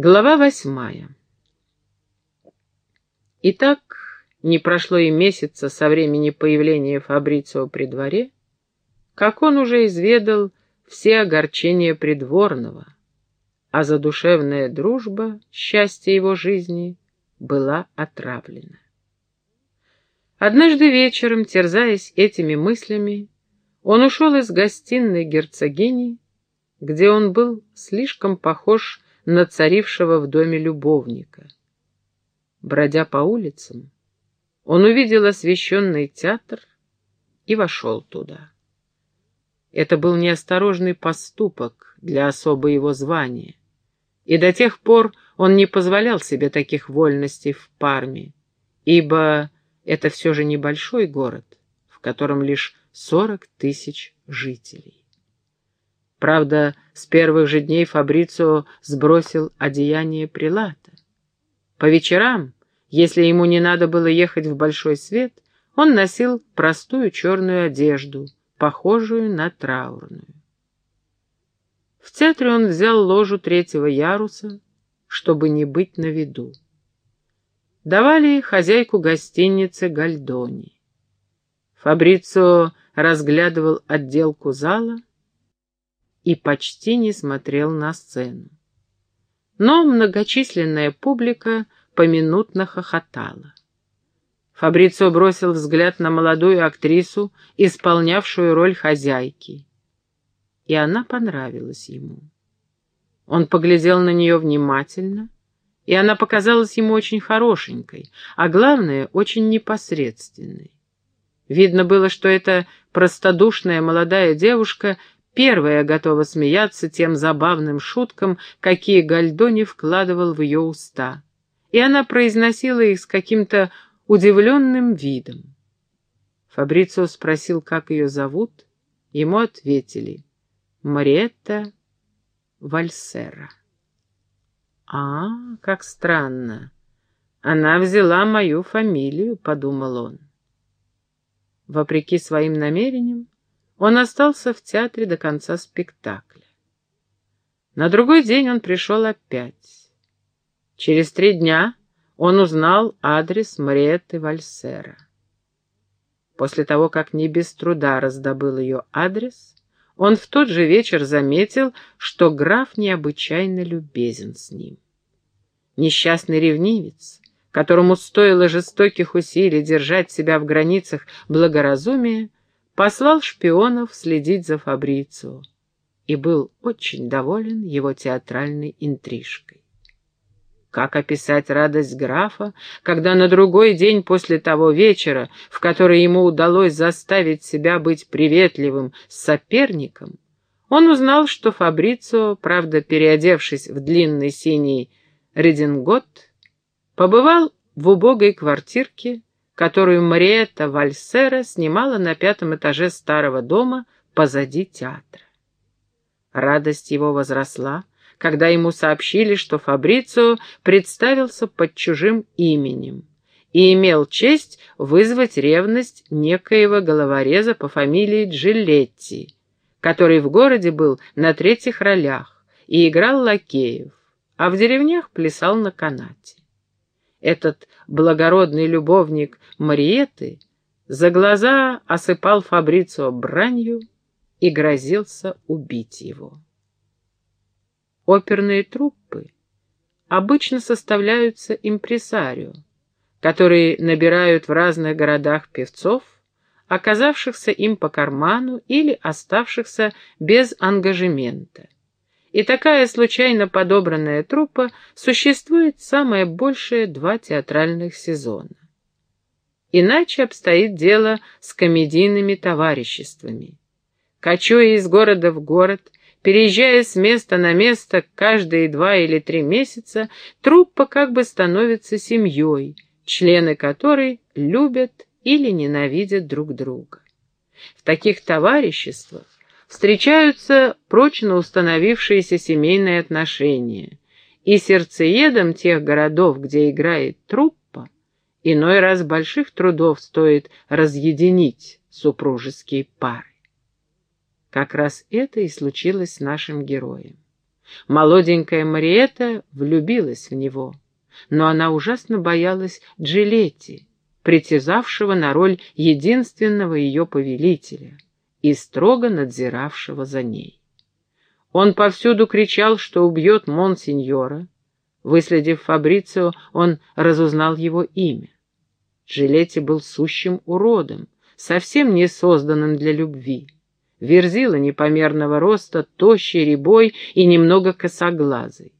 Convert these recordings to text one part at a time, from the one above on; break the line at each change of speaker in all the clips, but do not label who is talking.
Глава восьмая. Итак, не прошло и месяца со времени появления Фабрицио при дворе, как он уже изведал все огорчения придворного, а задушевная дружба, счастье его жизни, была отравлена. Однажды вечером, терзаясь этими мыслями, он ушел из гостиной герцогини, где он был слишком похож на царившего в доме любовника. Бродя по улицам, он увидел освещенный театр и вошел туда. Это был неосторожный поступок для особо его звания, и до тех пор он не позволял себе таких вольностей в Парме, ибо это все же небольшой город, в котором лишь сорок тысяч жителей. Правда, с первых же дней Фабрицио сбросил одеяние прилата. По вечерам, если ему не надо было ехать в большой свет, он носил простую черную одежду, похожую на траурную. В театре он взял ложу третьего яруса, чтобы не быть на виду. Давали хозяйку гостиницы Гальдони. Фабрицио разглядывал отделку зала, и почти не смотрел на сцену. Но многочисленная публика поминутно хохотала. Фабрицио бросил взгляд на молодую актрису, исполнявшую роль хозяйки, и она понравилась ему. Он поглядел на нее внимательно, и она показалась ему очень хорошенькой, а главное, очень непосредственной. Видно было, что эта простодушная молодая девушка первая готова смеяться тем забавным шуткам, какие Гальдони вкладывал в ее уста. И она произносила их с каким-то удивленным видом. Фабрицио спросил, как ее зовут. Ему ответили «Мариетта Вальсера». «А, как странно! Она взяла мою фамилию», — подумал он. Вопреки своим намерениям, он остался в театре до конца спектакля. На другой день он пришел опять. Через три дня он узнал адрес Мариетты Вальсера. После того, как не без труда раздобыл ее адрес, он в тот же вечер заметил, что граф необычайно любезен с ним. Несчастный ревнивец, которому стоило жестоких усилий держать себя в границах благоразумия, послал шпионов следить за Фабрицио и был очень доволен его театральной интрижкой. Как описать радость графа, когда на другой день после того вечера, в который ему удалось заставить себя быть приветливым с соперником, он узнал, что Фабрицио, правда переодевшись в длинный синий редингот, побывал в убогой квартирке которую Мариетта Вальсера снимала на пятом этаже старого дома позади театра. Радость его возросла, когда ему сообщили, что Фабрицио представился под чужим именем и имел честь вызвать ревность некоего головореза по фамилии Джилетти, который в городе был на третьих ролях и играл лакеев, а в деревнях плясал на канате. Этот благородный любовник Мариеты за глаза осыпал Фабрицио бранью и грозился убить его. Оперные труппы обычно составляются импресарио, которые набирают в разных городах певцов, оказавшихся им по карману или оставшихся без ангажемента и такая случайно подобранная труппа существует самое большее два театральных сезона. Иначе обстоит дело с комедийными товариществами. Кочуя из города в город, переезжая с места на место каждые два или три месяца, труппа как бы становится семьей, члены которой любят или ненавидят друг друга. В таких товариществах встречаются прочно установившиеся семейные отношения, и сердцеедом тех городов, где играет труппа, иной раз больших трудов стоит разъединить супружеские пары. Как раз это и случилось с нашим героем. Молоденькая Мариэта влюбилась в него, но она ужасно боялась Джилетти, притязавшего на роль единственного ее повелителя и строго надзиравшего за ней. Он повсюду кричал, что убьет Монсеньора. Выследив Фабрицио, он разузнал его имя. Джилетти был сущим уродом, совсем не созданным для любви. Верзила непомерного роста, тощий, рябой и немного косоглазый.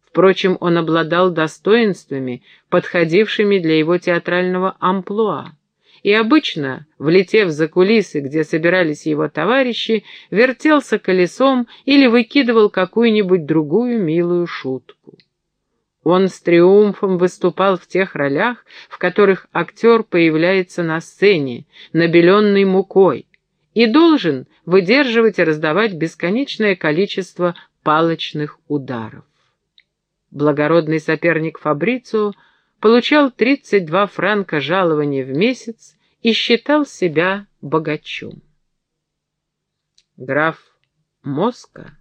Впрочем, он обладал достоинствами, подходившими для его театрального амплуа, и обычно, влетев за кулисы, где собирались его товарищи, вертелся колесом или выкидывал какую-нибудь другую милую шутку. Он с триумфом выступал в тех ролях, в которых актер появляется на сцене, набеленный мукой, и должен выдерживать и раздавать бесконечное количество палочных ударов благородный соперник Фабрицио получал 32 франка жалования в месяц и считал себя богачом. Граф Моска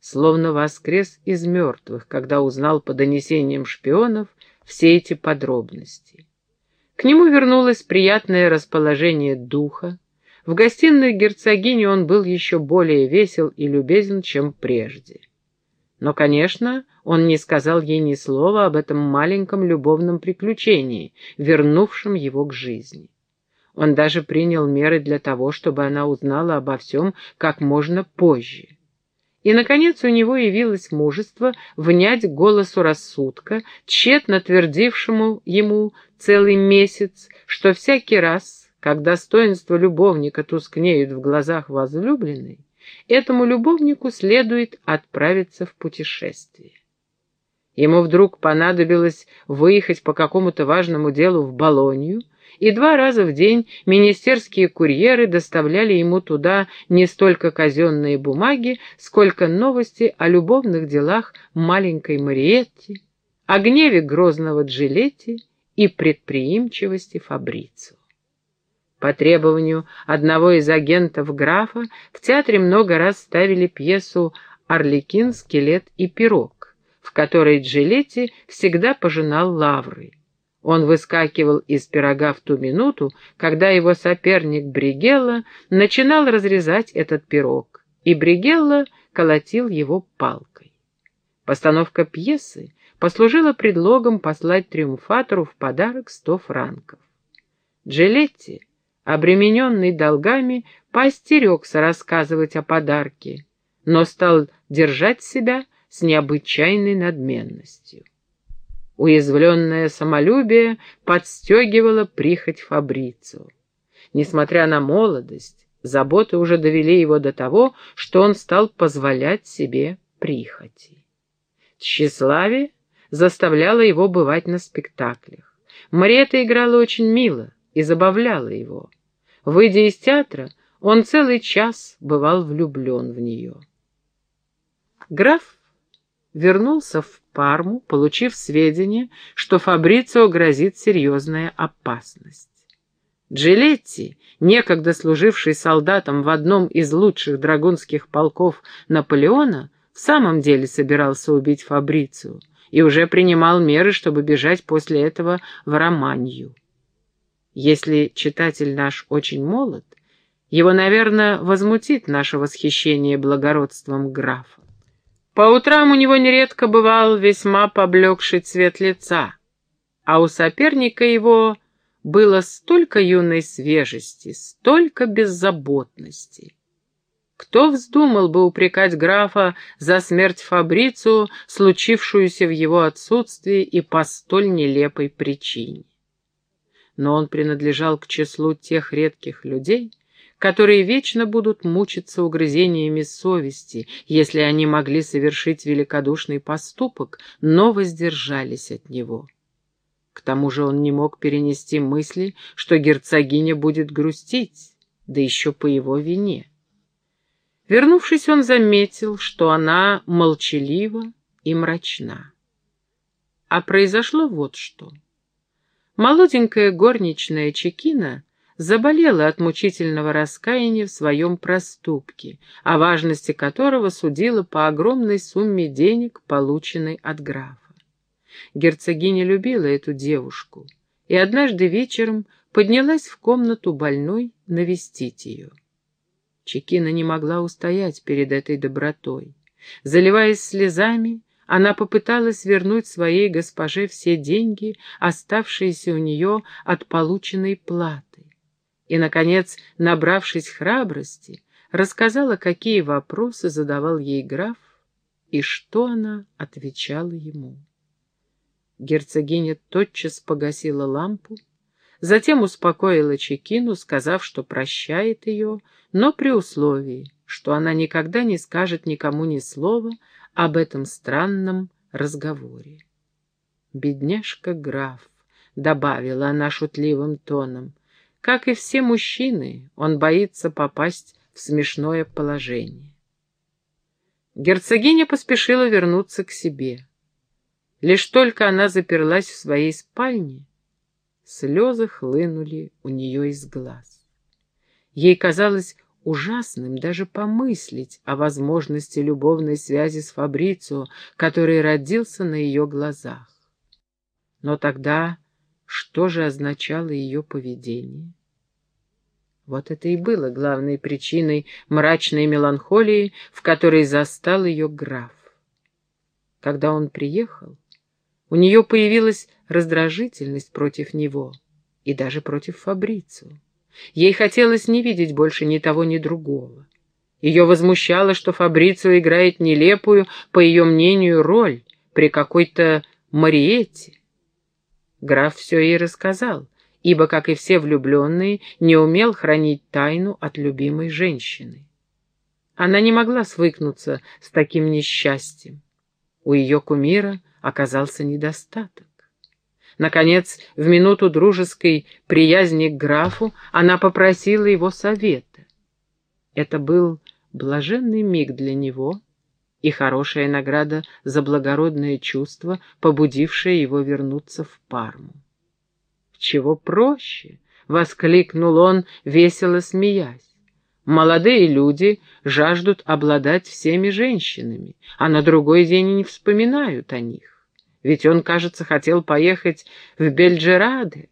словно воскрес из мертвых, когда узнал по донесениям шпионов все эти подробности. К нему вернулось приятное расположение духа. В гостиной герцогини он был еще более весел и любезен, чем прежде. Но, конечно, он не сказал ей ни слова об этом маленьком любовном приключении, вернувшем его к жизни. Он даже принял меры для того, чтобы она узнала обо всем как можно позже. И, наконец, у него явилось мужество внять голосу рассудка, тщетно твердившему ему целый месяц, что всякий раз, когда достоинства любовника тускнеют в глазах возлюбленной, этому любовнику следует отправиться в путешествие. Ему вдруг понадобилось выехать по какому-то важному делу в Болонью, и два раза в день министерские курьеры доставляли ему туда не столько казенные бумаги, сколько новости о любовных делах маленькой Мариетти, о гневе грозного Джилетти и предприимчивости Фабрицу. По требованию одного из агентов графа в театре много раз ставили пьесу «Орликин, скелет и пирог», в которой Джилетти всегда пожинал лавры. Он выскакивал из пирога в ту минуту, когда его соперник Бригелла начинал разрезать этот пирог, и Бригелла колотил его палкой. Постановка пьесы послужила предлогом послать триумфатору в подарок сто франков. Джилетти обремененный долгами, поостерегся рассказывать о подарке, но стал держать себя с необычайной надменностью. Уязвленное самолюбие подстегивало прихоть Фабрицу. Несмотря на молодость, заботы уже довели его до того, что он стал позволять себе прихоти. Тщеславие заставляло его бывать на спектаклях. Мариэта играла очень мило и забавляла его. Выйдя из театра, он целый час бывал влюблен в нее. Граф вернулся в Парму, получив сведения, что Фабрицио грозит серьезная опасность. Джилетти, некогда служивший солдатом в одном из лучших драгунских полков Наполеона, в самом деле собирался убить Фабрицию и уже принимал меры, чтобы бежать после этого в Романью. Если читатель наш очень молод, его, наверное, возмутит наше восхищение благородством графа. По утрам у него нередко бывал весьма поблекший цвет лица, а у соперника его было столько юной свежести, столько беззаботности. Кто вздумал бы упрекать графа за смерть Фабрицу, случившуюся в его отсутствии и по столь нелепой причине? Но он принадлежал к числу тех редких людей, которые вечно будут мучиться угрызениями совести, если они могли совершить великодушный поступок, но воздержались от него. К тому же он не мог перенести мысли, что герцогиня будет грустить, да еще по его вине. Вернувшись, он заметил, что она молчалива и мрачна. А произошло вот что — Молоденькая горничная Чекина заболела от мучительного раскаяния в своем проступке, о важности которого судила по огромной сумме денег, полученной от графа. Герцогиня любила эту девушку и однажды вечером поднялась в комнату больной навестить ее. Чекина не могла устоять перед этой добротой. Заливаясь слезами, она попыталась вернуть своей госпоже все деньги, оставшиеся у нее от полученной платы. И, наконец, набравшись храбрости, рассказала, какие вопросы задавал ей граф и что она отвечала ему. Герцогиня тотчас погасила лампу, затем успокоила Чекину, сказав, что прощает ее, но при условии, что она никогда не скажет никому ни слова об этом странном разговоре. «Бедняжка граф», — добавила она шутливым тоном, — «как и все мужчины, он боится попасть в смешное положение». Герцогиня поспешила вернуться к себе. Лишь только она заперлась в своей спальне, слезы хлынули у нее из глаз. Ей казалось ужасным даже помыслить о возможности любовной связи с Фабрицио, который родился на ее глазах. Но тогда что же означало ее поведение? Вот это и было главной причиной мрачной меланхолии, в которой застал ее граф. Когда он приехал, у нее появилась раздражительность против него и даже против Фабрицио. Ей хотелось не видеть больше ни того, ни другого. Ее возмущало, что Фабрицио играет нелепую, по ее мнению, роль при какой-то Мариетте. Граф все ей рассказал, ибо, как и все влюбленные, не умел хранить тайну от любимой женщины. Она не могла свыкнуться с таким несчастьем. У ее кумира оказался недостаток. Наконец, в минуту дружеской приязни к графу она попросила его совета. Это был блаженный миг для него и хорошая награда за благородное чувство, побудившее его вернуться в Парму. «Чего проще?» — воскликнул он, весело смеясь. Молодые люди жаждут обладать всеми женщинами, а на другой день не вспоминают о них. Ведь он, кажется, хотел поехать в Бельджераде,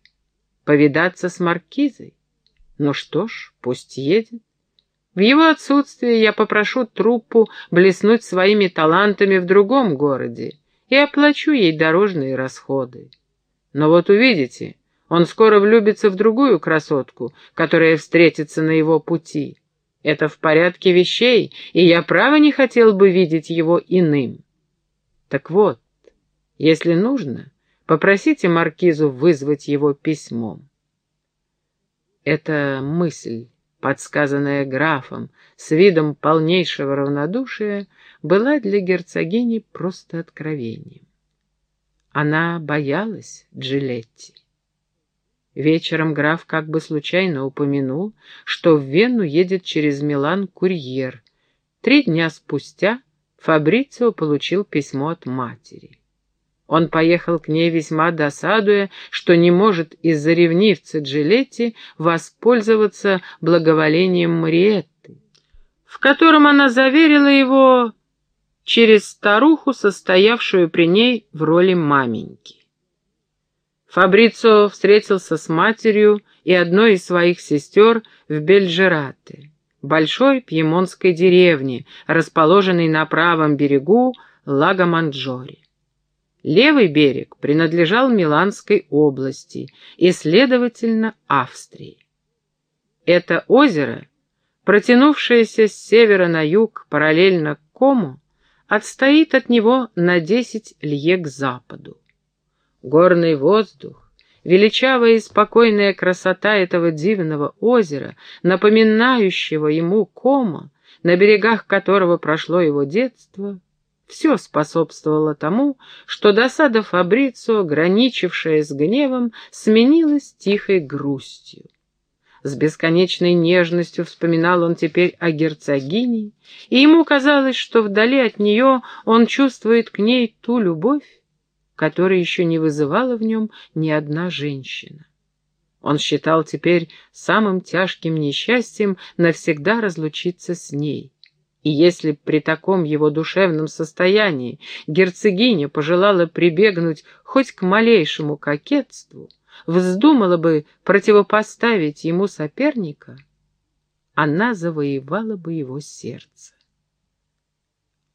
повидаться с маркизой. Ну что ж, пусть едет. В его отсутствие я попрошу труппу блеснуть своими талантами в другом городе и оплачу ей дорожные расходы. Но вот увидите, он скоро влюбится в другую красотку, которая встретится на его пути. Это в порядке вещей, и я право не хотел бы видеть его иным. Так вот, если нужно, попросите маркизу вызвать его письмом. Эта мысль, подсказанная графом с видом полнейшего равнодушия, была для герцогини просто откровением. Она боялась Джилетти. Вечером граф как бы случайно упомянул, что в Вену едет через Милан курьер. Три дня спустя Фабрицио получил письмо от матери. Он поехал к ней весьма досадуя, что не может из-за ревнивца Джилетти воспользоваться благоволением Мариетты, в котором она заверила его через старуху, состоявшую при ней в роли маменьки. Фабрицо встретился с матерью и одной из своих сестер в Бельджерате, большой пьемонтской деревне, расположенной на правом берегу Лаго-Манджори. Левый берег принадлежал Миланской области и, следовательно, Австрии. Это озеро, протянувшееся с севера на юг параллельно Кому, отстоит от него на десять лье к западу. Горный воздух, величавая и спокойная красота этого дивного озера, напоминающего ему кома, на берегах которого прошло его детство, все способствовало тому, что досада Фабрицио, граничившая с гневом, сменилась тихой грустью. С бесконечной нежностью вспоминал он теперь о герцогине, и ему казалось, что вдали от нее он чувствует к ней ту любовь, которая еще не вызывала в нем ни одна женщина. Он считал теперь самым тяжким несчастьем навсегда разлучиться с ней. И если при таком его душевном состоянии герцогиня пожелала прибегнуть хоть к малейшему кокетству, вздумала бы противопоставить ему соперника, она завоевала бы его сердце.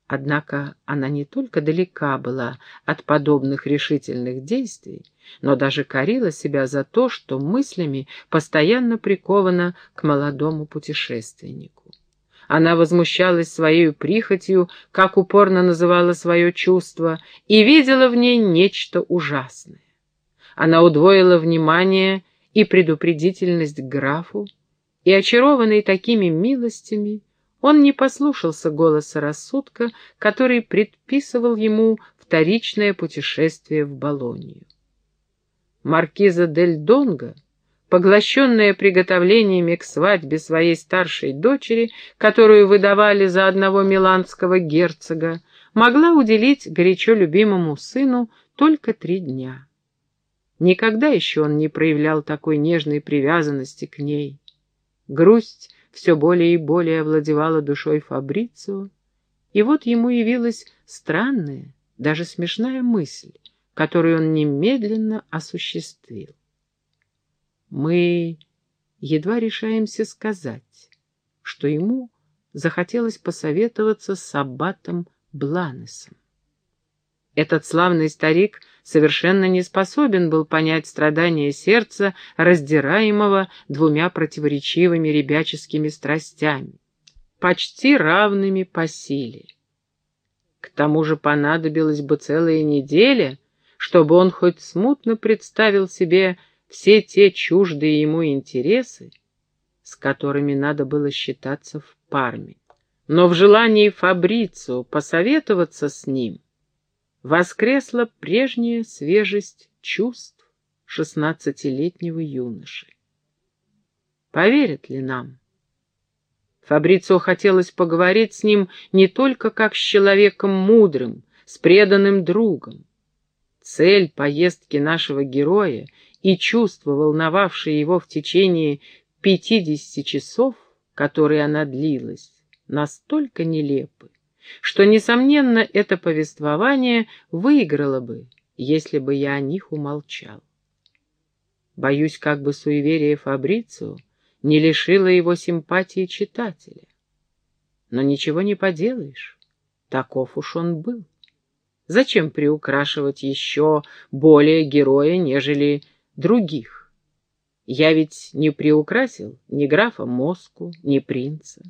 Однако она не только далека была от подобных решительных действий, но даже корила себя за то, что мыслями постоянно прикована к молодому путешественнику. Она возмущалась своей прихотью, как упорно называла свое чувство, и видела в ней нечто ужасное. Она удвоила внимание и предупредительность к графу, и, очарованный такими милостями, он не послушался голоса рассудка, который предписывал ему вторичное путешествие в Болонию. Маркиза дель Донго, поглощенная приготовлениями к свадьбе своей старшей дочери, которую выдавали за одного миланского герцога, могла уделить горячо любимому сыну только три дня. Никогда еще он не проявлял такой нежной привязанности к ней. Грусть все более и более овладевала душой Фабрицио, и вот ему явилась странная, даже смешная мысль, которую он немедленно осуществил. Мы едва решаемся сказать, что ему захотелось посоветоваться с аббатом Бланесом. Этот славный старик совершенно не способен был понять страдания сердца, раздираемого двумя противоречивыми ребяческими страстями, почти равными по силе. К тому же понадобилась бы целая неделя, чтобы он хоть смутно представил себе все те чуждые ему интересы, с которыми надо было считаться в Парме. Но в желании Фабрицу посоветоваться с ним — воскресла прежняя свежесть чувств шестнадцатилетнего юноши. Поверят ли нам? Фабрицио хотелось поговорить с ним не только как с человеком мудрым, с преданным другом. Цель поездки нашего героя и чувства, волновавшие его в течение пятидесяти часов, которые она длилась, настолько нелепы, что, несомненно, это повествование выиграло бы, если бы я о них умолчал. Боюсь, как бы суеверие Фабрицио не лишило его симпатии читателя. Но ничего не поделаешь, таков уж он был. Зачем приукрашивать еще более героя, нежели других? Я ведь не приукрасил ни графа Моску, ни принца.